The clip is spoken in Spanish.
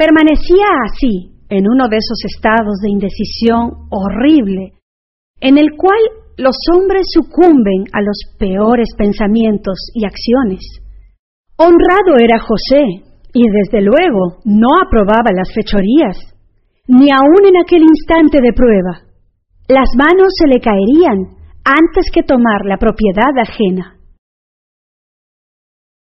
Permanecía así, en uno de esos estados de indecisión horrible, en el cual los hombres sucumben a los peores pensamientos y acciones. Honrado era José, y desde luego no aprobaba las fechorías, ni aun en aquel instante de prueba. Las manos se le caerían antes que tomar la propiedad ajena.